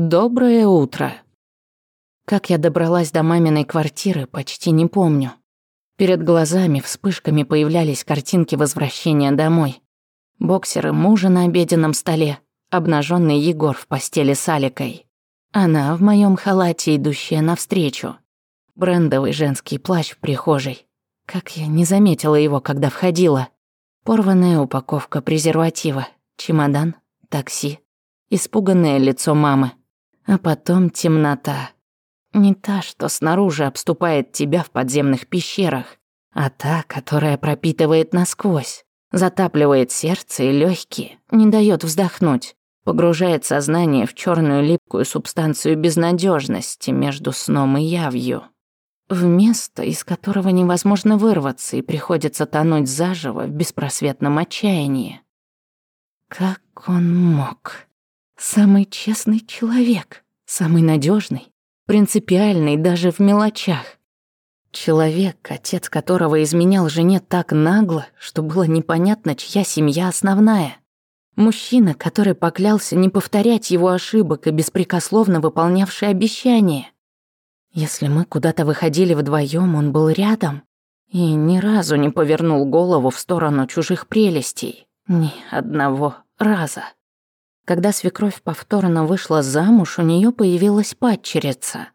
Доброе утро. Как я добралась до маминой квартиры, почти не помню. Перед глазами вспышками появлялись картинки возвращения домой. Боксеры мужа на обеденном столе, обнаженный Егор в постели с Аликой. Она в моем халате, идущая навстречу. Брендовый женский плащ в прихожей. Как я не заметила его, когда входила. Порванная упаковка презерватива, чемодан, такси. Испуганное лицо мамы. А потом темнота. Не та, что снаружи обступает тебя в подземных пещерах, а та, которая пропитывает насквозь, затапливает сердце и легкие, не дает вздохнуть, погружает сознание в черную липкую субстанцию безнадежности между сном и явью. В место, из которого невозможно вырваться и приходится тонуть заживо в беспросветном отчаянии. Как он мог? Самый честный человек, самый надежный, принципиальный даже в мелочах. Человек, отец которого изменял жене так нагло, что было непонятно, чья семья основная. Мужчина, который поклялся не повторять его ошибок и беспрекословно выполнявший обещания. Если мы куда-то выходили вдвоем, он был рядом и ни разу не повернул голову в сторону чужих прелестей. Ни одного раза. Когда свекровь повторно вышла замуж, у нее появилась падчерица.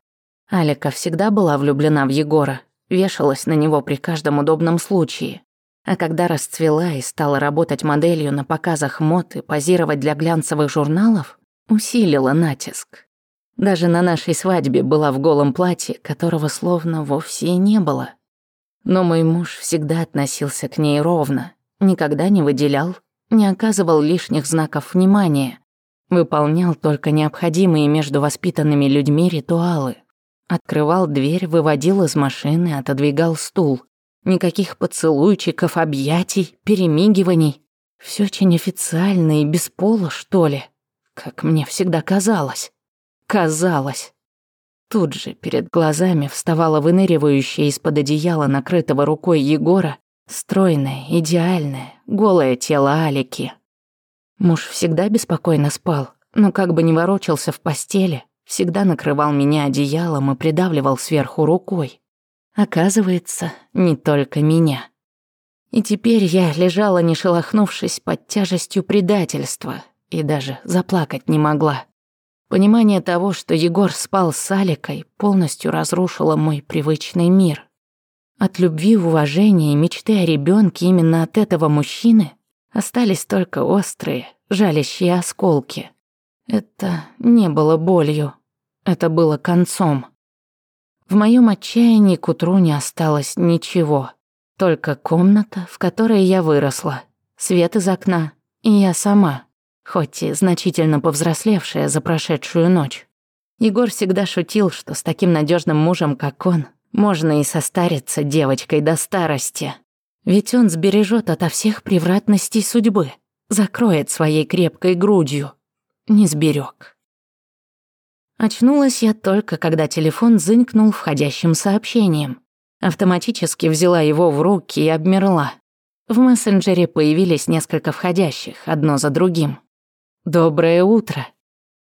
Алика всегда была влюблена в Егора, вешалась на него при каждом удобном случае. А когда расцвела и стала работать моделью на показах мод и позировать для глянцевых журналов, усилила натиск. Даже на нашей свадьбе была в голом платье, которого словно вовсе и не было. Но мой муж всегда относился к ней ровно, никогда не выделял, не оказывал лишних знаков внимания. Выполнял только необходимые между воспитанными людьми ритуалы. Открывал дверь, выводил из машины, отодвигал стул. Никаких поцелуйчиков, объятий, перемигиваний. Все очень официально и без пола, что ли. Как мне всегда казалось. Казалось. Тут же перед глазами вставала выныривающая из-под одеяла, накрытого рукой Егора, стройное, идеальное, голое тело Алики. Муж всегда беспокойно спал, но как бы не ворочался в постели, всегда накрывал меня одеялом и придавливал сверху рукой. Оказывается, не только меня. И теперь я лежала, не шелохнувшись под тяжестью предательства, и даже заплакать не могла. Понимание того, что Егор спал с Аликой, полностью разрушило мой привычный мир. От любви, уважения и мечты о ребенке именно от этого мужчины Остались только острые, жалящие осколки. Это не было болью. Это было концом. В моем отчаянии к утру не осталось ничего. Только комната, в которой я выросла. Свет из окна. И я сама. Хоть и значительно повзрослевшая за прошедшую ночь. Егор всегда шутил, что с таким надежным мужем, как он, можно и состариться девочкой до старости. Ведь он сбережет ото всех превратностей судьбы, закроет своей крепкой грудью. Не сберег. Очнулась я только, когда телефон зынькнул входящим сообщением. Автоматически взяла его в руки и обмерла. В мессенджере появились несколько входящих, одно за другим. «Доброе утро.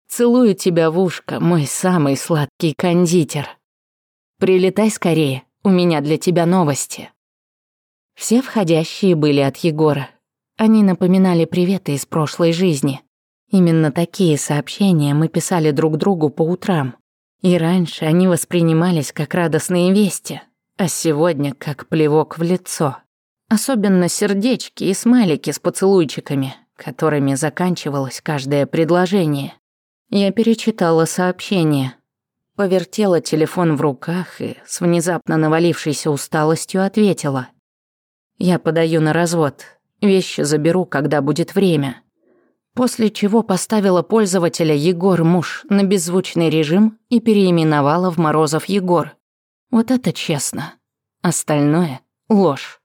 Целую тебя в ушко, мой самый сладкий кондитер. Прилетай скорее, у меня для тебя новости». Все входящие были от Егора. Они напоминали приветы из прошлой жизни. Именно такие сообщения мы писали друг другу по утрам. И раньше они воспринимались как радостные вести, а сегодня как плевок в лицо. Особенно сердечки и смайлики с поцелуйчиками, которыми заканчивалось каждое предложение. Я перечитала сообщение, повертела телефон в руках и с внезапно навалившейся усталостью ответила. Я подаю на развод. Вещи заберу, когда будет время. После чего поставила пользователя Егор Муж на беззвучный режим и переименовала в Морозов Егор. Вот это честно. Остальное — ложь.